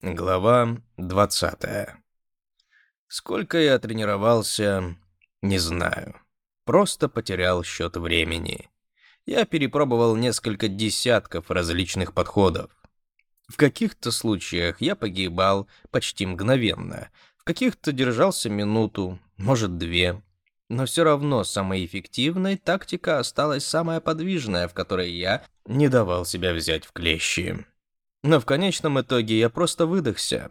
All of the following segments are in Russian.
Глава 20. Сколько я тренировался, не знаю. Просто потерял счет времени. Я перепробовал несколько десятков различных подходов. В каких-то случаях я погибал почти мгновенно, в каких-то держался минуту, может две. Но все равно самой эффективной тактика осталась самая подвижная, в которой я не давал себя взять в клещи. Но в конечном итоге я просто выдохся.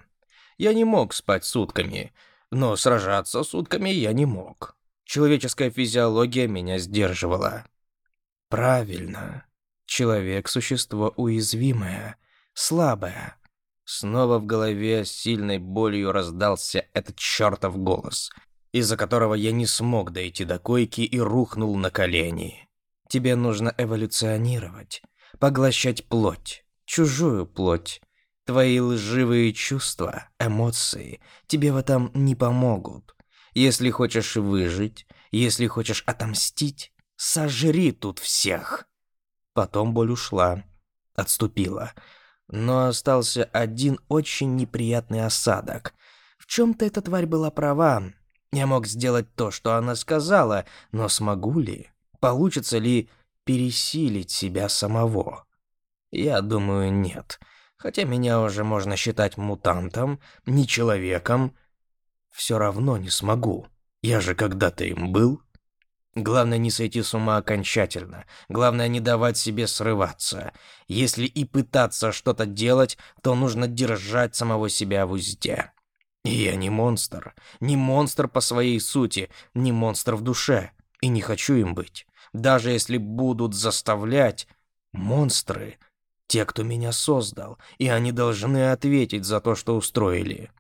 Я не мог спать сутками, но сражаться сутками я не мог. Человеческая физиология меня сдерживала. Правильно. Человек – существо уязвимое, слабое. Снова в голове с сильной болью раздался этот чертов голос, из-за которого я не смог дойти до койки и рухнул на колени. Тебе нужно эволюционировать, поглощать плоть чужую плоть. Твои лживые чувства, эмоции тебе в этом не помогут. Если хочешь выжить, если хочешь отомстить, сожри тут всех. Потом боль ушла, отступила. Но остался один очень неприятный осадок. В чем-то эта тварь была права. Я мог сделать то, что она сказала, но смогу ли? Получится ли пересилить себя самого? Я думаю, нет. Хотя меня уже можно считать мутантом, не человеком. Все равно не смогу. Я же когда-то им был. Главное не сойти с ума окончательно. Главное не давать себе срываться. Если и пытаться что-то делать, то нужно держать самого себя в узде. И я не монстр. Не монстр по своей сути, не монстр в душе. И не хочу им быть. Даже если будут заставлять... Монстры те, кто меня создал, и они должны ответить за то, что устроили.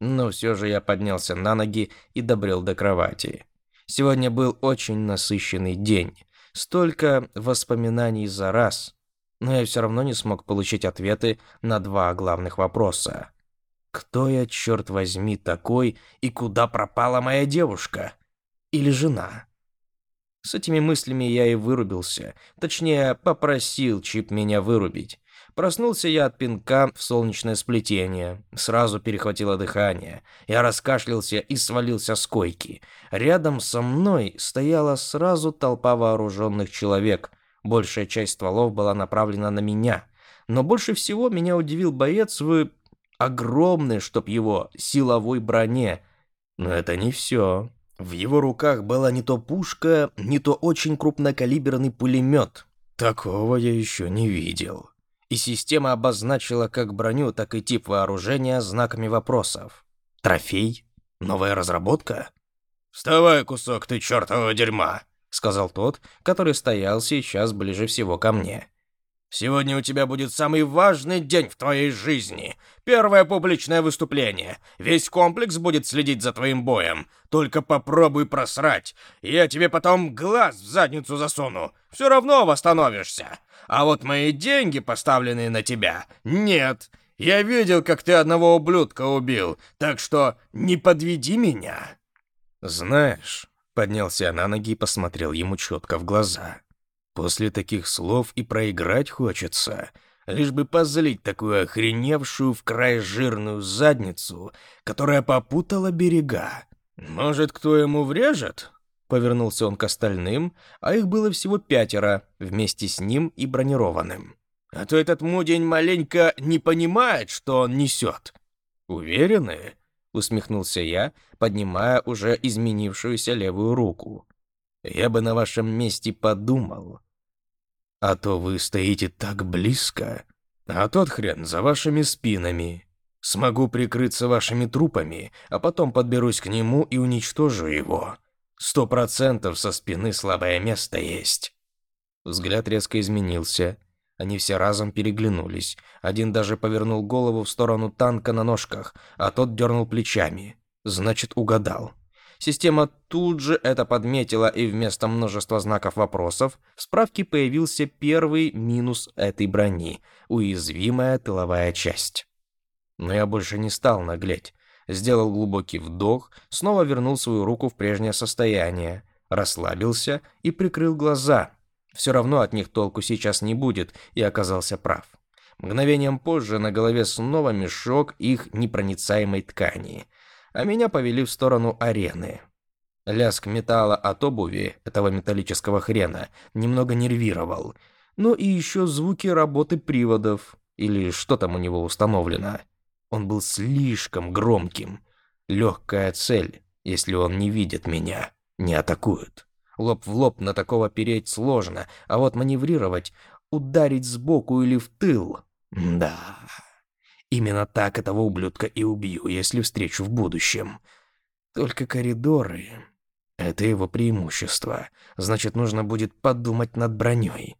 Но все же я поднялся на ноги и добрел до кровати. Сегодня был очень насыщенный день. Столько воспоминаний за раз. Но я все равно не смог получить ответы на два главных вопроса. Кто я, черт возьми, такой, и куда пропала моя девушка? Или жена? С этими мыслями я и вырубился, точнее, попросил Чип меня вырубить. Проснулся я от пинка в солнечное сплетение. Сразу перехватило дыхание. Я раскашлялся и свалился с койки. Рядом со мной стояла сразу толпа вооруженных человек. Большая часть стволов была направлена на меня. Но больше всего меня удивил боец в огромной, чтоб его, силовой броне. Но это не все. В его руках была не то пушка, не то очень крупнокалиберный пулемет. Такого я еще не видел. И система обозначила как броню, так и тип вооружения знаками вопросов. Трофей? Новая разработка? «Вставай, кусок ты чертового дерьма!» — сказал тот, который стоял сейчас ближе всего ко мне. Сегодня у тебя будет самый важный день в твоей жизни. Первое публичное выступление. Весь комплекс будет следить за твоим боем. Только попробуй просрать. Я тебе потом глаз в задницу засуну. Все равно восстановишься. А вот мои деньги, поставленные на тебя, нет. Я видел, как ты одного ублюдка убил. Так что не подведи меня. Знаешь, поднялся на ноги и посмотрел ему четко в глаза. — После таких слов и проиграть хочется, лишь бы позлить такую охреневшую в край жирную задницу, которая попутала берега. «Может, кто ему врежет?» Повернулся он к остальным, а их было всего пятеро, вместе с ним и бронированным. «А то этот мудень маленько не понимает, что он несет». «Уверены?» — усмехнулся я, поднимая уже изменившуюся левую руку. Я бы на вашем месте подумал. А то вы стоите так близко, а тот хрен за вашими спинами. Смогу прикрыться вашими трупами, а потом подберусь к нему и уничтожу его. Сто процентов со спины слабое место есть». Взгляд резко изменился. Они все разом переглянулись. Один даже повернул голову в сторону танка на ножках, а тот дернул плечами. Значит, угадал. Система тут же это подметила, и вместо множества знаков вопросов в справке появился первый минус этой брони — уязвимая тыловая часть. Но я больше не стал наглеть. Сделал глубокий вдох, снова вернул свою руку в прежнее состояние, расслабился и прикрыл глаза. Все равно от них толку сейчас не будет, и оказался прав. Мгновением позже на голове снова мешок их непроницаемой ткани — а меня повели в сторону арены. Лязг металла от обуви, этого металлического хрена, немного нервировал. Ну и еще звуки работы приводов, или что там у него установлено. Он был слишком громким. Легкая цель, если он не видит меня, не атакует. Лоб в лоб на такого переть сложно, а вот маневрировать, ударить сбоку или в тыл... Да... Именно так этого ублюдка и убью, если встречу в будущем. Только коридоры — это его преимущество. Значит, нужно будет подумать над броней.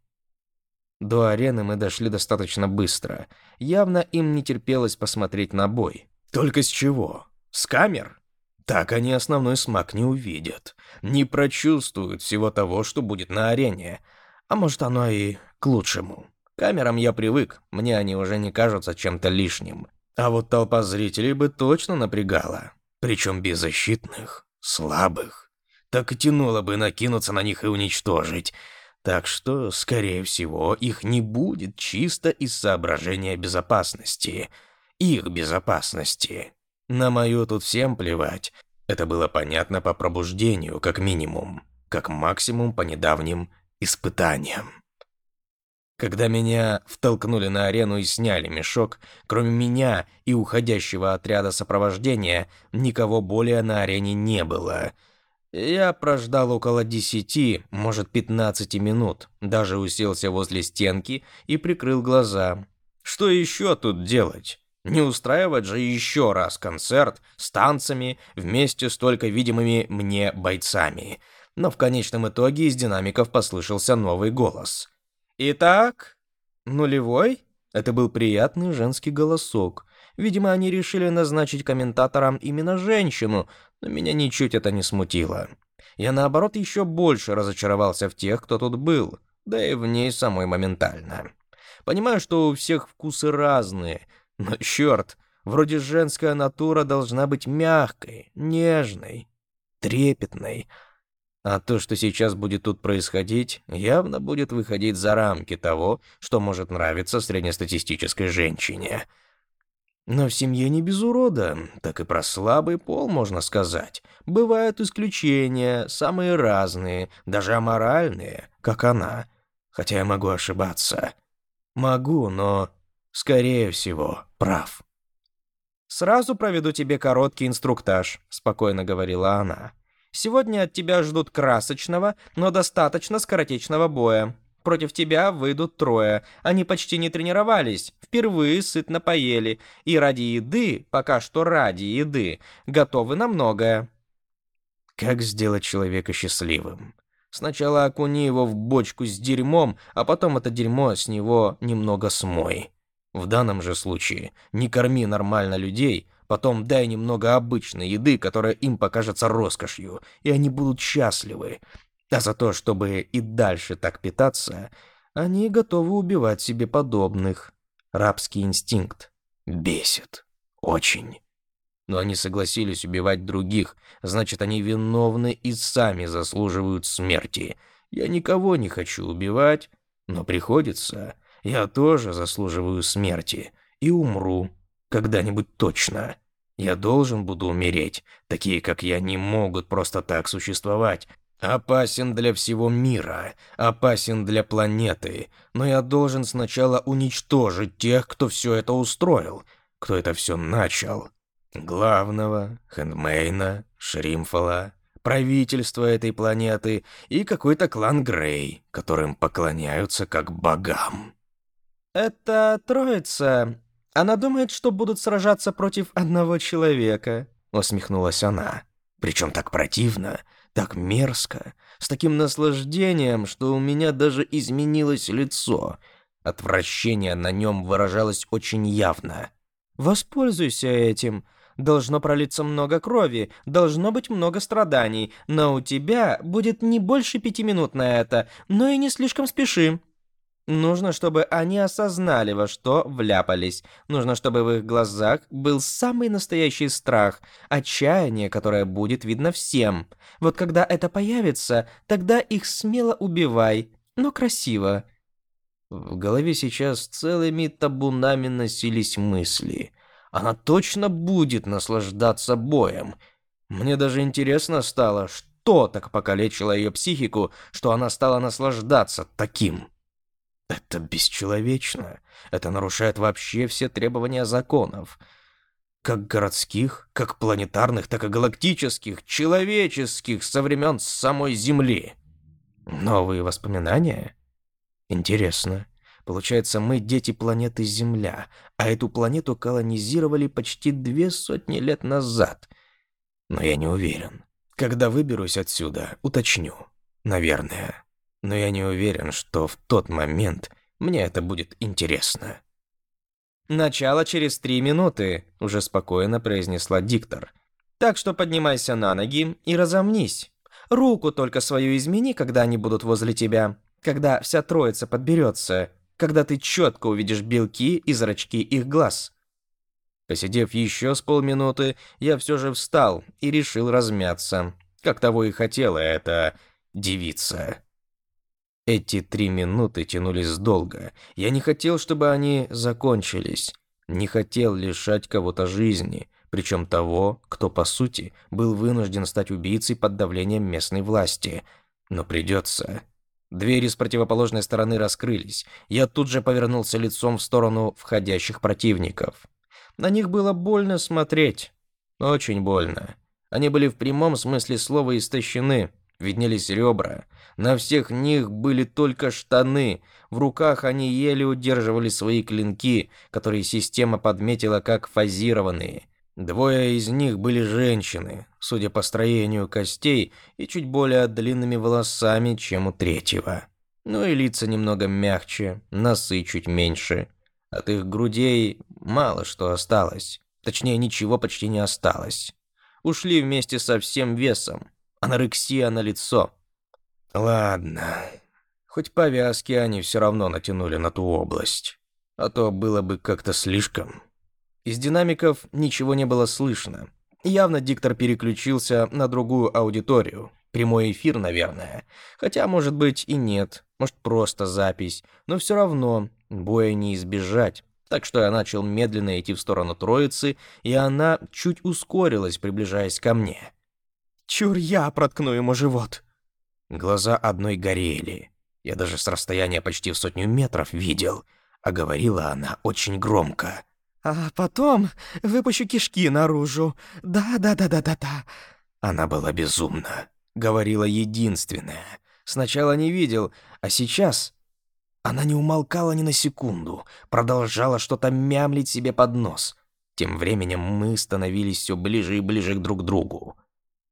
До арены мы дошли достаточно быстро. Явно им не терпелось посмотреть на бой. Только с чего? С камер? Так они основной смак не увидят. Не прочувствуют всего того, что будет на арене. А может, оно и к лучшему камерам я привык, мне они уже не кажутся чем-то лишним. А вот толпа зрителей бы точно напрягала. Причем беззащитных, слабых. Так и тянуло бы накинуться на них и уничтожить. Так что, скорее всего, их не будет чисто из соображения безопасности. Их безопасности. На мою тут всем плевать. Это было понятно по пробуждению, как минимум. Как максимум по недавним испытаниям. Когда меня втолкнули на арену и сняли мешок, кроме меня и уходящего отряда сопровождения, никого более на арене не было. Я прождал около 10, может 15 минут, даже уселся возле стенки и прикрыл глаза. Что еще тут делать? Не устраивать же еще раз концерт с танцами вместе с только видимыми мне бойцами. Но в конечном итоге из динамиков послышался новый голос — «Итак, нулевой?» Это был приятный женский голосок. Видимо, они решили назначить комментатором именно женщину, но меня ничуть это не смутило. Я, наоборот, еще больше разочаровался в тех, кто тут был, да и в ней самой моментально. Понимаю, что у всех вкусы разные, но черт, вроде женская натура должна быть мягкой, нежной, трепетной, а то, что сейчас будет тут происходить, явно будет выходить за рамки того, что может нравиться среднестатистической женщине. Но в семье не без урода, так и про слабый пол можно сказать. Бывают исключения, самые разные, даже аморальные, как она. Хотя я могу ошибаться. Могу, но, скорее всего, прав. «Сразу проведу тебе короткий инструктаж», — спокойно говорила она. Сегодня от тебя ждут красочного, но достаточно скоротечного боя. Против тебя выйдут трое. Они почти не тренировались, впервые сытно поели, и ради еды, пока что ради еды, готовы на многое. Как сделать человека счастливым? Сначала окуни его в бочку с дерьмом, а потом это дерьмо с него немного смой. В данном же случае не корми нормально людей, Потом дай немного обычной еды, которая им покажется роскошью, и они будут счастливы. А за то, чтобы и дальше так питаться, они готовы убивать себе подобных. Рабский инстинкт. Бесит. Очень. Но они согласились убивать других, значит, они виновны и сами заслуживают смерти. Я никого не хочу убивать, но приходится. Я тоже заслуживаю смерти и умру когда-нибудь точно. Я должен буду умереть. Такие, как я, не могут просто так существовать. Опасен для всего мира, опасен для планеты. Но я должен сначала уничтожить тех, кто все это устроил, кто это все начал. Главного, Хэндмейна, Шримфала, правительство этой планеты и какой-то клан Грей, которым поклоняются как богам. «Это троица она думает, что будут сражаться против одного человека», — усмехнулась она. «Причем так противно, так мерзко, с таким наслаждением, что у меня даже изменилось лицо. Отвращение на нем выражалось очень явно. «Воспользуйся этим. Должно пролиться много крови, должно быть много страданий, но у тебя будет не больше пяти минут на это, но и не слишком спеши», Нужно, чтобы они осознали, во что вляпались. Нужно, чтобы в их глазах был самый настоящий страх, отчаяние, которое будет видно всем. Вот когда это появится, тогда их смело убивай, но красиво. В голове сейчас целыми табунами носились мысли. Она точно будет наслаждаться боем. Мне даже интересно стало, что так покалечило ее психику, что она стала наслаждаться таким. Это бесчеловечно. Это нарушает вообще все требования законов. Как городских, как планетарных, так и галактических, человеческих, со времен самой Земли. Новые воспоминания? Интересно. Получается, мы дети планеты Земля, а эту планету колонизировали почти две сотни лет назад. Но я не уверен. Когда выберусь отсюда, уточню. Наверное но я не уверен, что в тот момент мне это будет интересно. «Начало через три минуты», – уже спокойно произнесла диктор. «Так что поднимайся на ноги и разомнись. Руку только свою измени, когда они будут возле тебя, когда вся троица подберется, когда ты четко увидишь белки и зрачки их глаз». Посидев еще с полминуты, я все же встал и решил размяться, как того и хотела эта девица. Эти три минуты тянулись долго. Я не хотел, чтобы они закончились. Не хотел лишать кого-то жизни, причем того, кто, по сути, был вынужден стать убийцей под давлением местной власти. Но придется. Двери с противоположной стороны раскрылись. Я тут же повернулся лицом в сторону входящих противников. На них было больно смотреть. Очень больно. Они были в прямом смысле слова истощены виднелись ребра. На всех них были только штаны. В руках они еле удерживали свои клинки, которые система подметила как фазированные. Двое из них были женщины, судя по строению костей и чуть более длинными волосами, чем у третьего. Ну и лица немного мягче, носы чуть меньше. От их грудей мало что осталось. Точнее, ничего почти не осталось. Ушли вместе со всем весом анорексия на лицо. Ладно. Хоть повязки они все равно натянули на ту область. А то было бы как-то слишком. Из динамиков ничего не было слышно. Явно диктор переключился на другую аудиторию. Прямой эфир, наверное. Хотя, может быть, и нет. Может, просто запись. Но все равно боя не избежать. Так что я начал медленно идти в сторону троицы, и она чуть ускорилась, приближаясь ко мне. Чур я проткну ему живот. Глаза одной горели. Я даже с расстояния почти в сотню метров видел, а говорила она очень громко. А потом выпущу кишки наружу. Да-да-да-да-да-да. Она была безумна. Говорила единственное. Сначала не видел, а сейчас... Она не умолкала ни на секунду, продолжала что-то мямлить себе под нос. Тем временем мы становились все ближе и ближе друг к другу.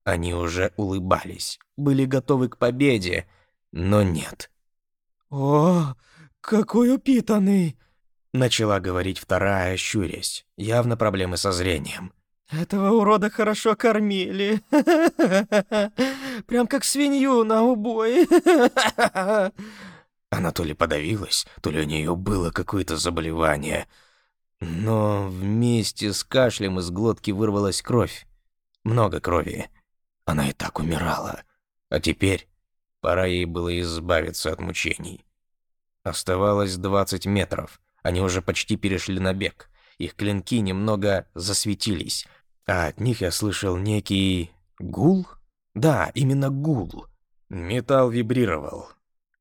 Они уже улыбались, были готовы к победе, но нет. «О, какой упитанный!» — начала говорить вторая, щурясь. Явно проблемы со зрением. «Этого урода хорошо кормили. Прям как свинью на убой». Она то ли подавилась, то ли у нее было какое-то заболевание. Но вместе с кашлем из глотки вырвалась кровь. Много крови, она и так умирала. А теперь пора ей было избавиться от мучений. Оставалось 20 метров. Они уже почти перешли на бег. Их клинки немного засветились, а от них я слышал некий гул. Да, именно гул. Металл вибрировал.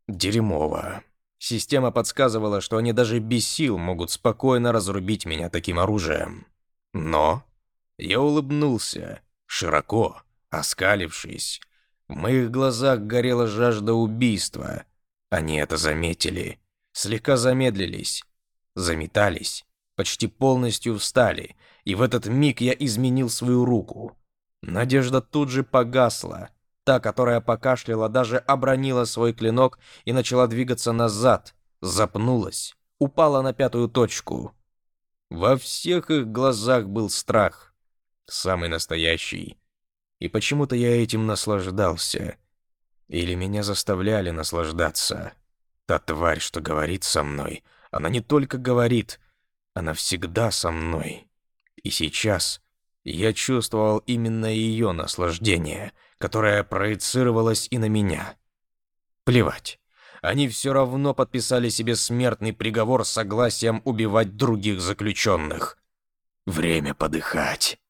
Дерьмово. Система подсказывала, что они даже без сил могут спокойно разрубить меня таким оружием. Но я улыбнулся широко оскалившись. В моих глазах горела жажда убийства. Они это заметили. Слегка замедлились. Заметались. Почти полностью встали. И в этот миг я изменил свою руку. Надежда тут же погасла. Та, которая покашляла, даже обронила свой клинок и начала двигаться назад. Запнулась. Упала на пятую точку. Во всех их глазах был страх. Самый настоящий и почему-то я этим наслаждался. Или меня заставляли наслаждаться. Та тварь, что говорит со мной, она не только говорит, она всегда со мной. И сейчас я чувствовал именно ее наслаждение, которое проецировалось и на меня. Плевать. Они все равно подписали себе смертный приговор с согласием убивать других заключенных. Время подыхать.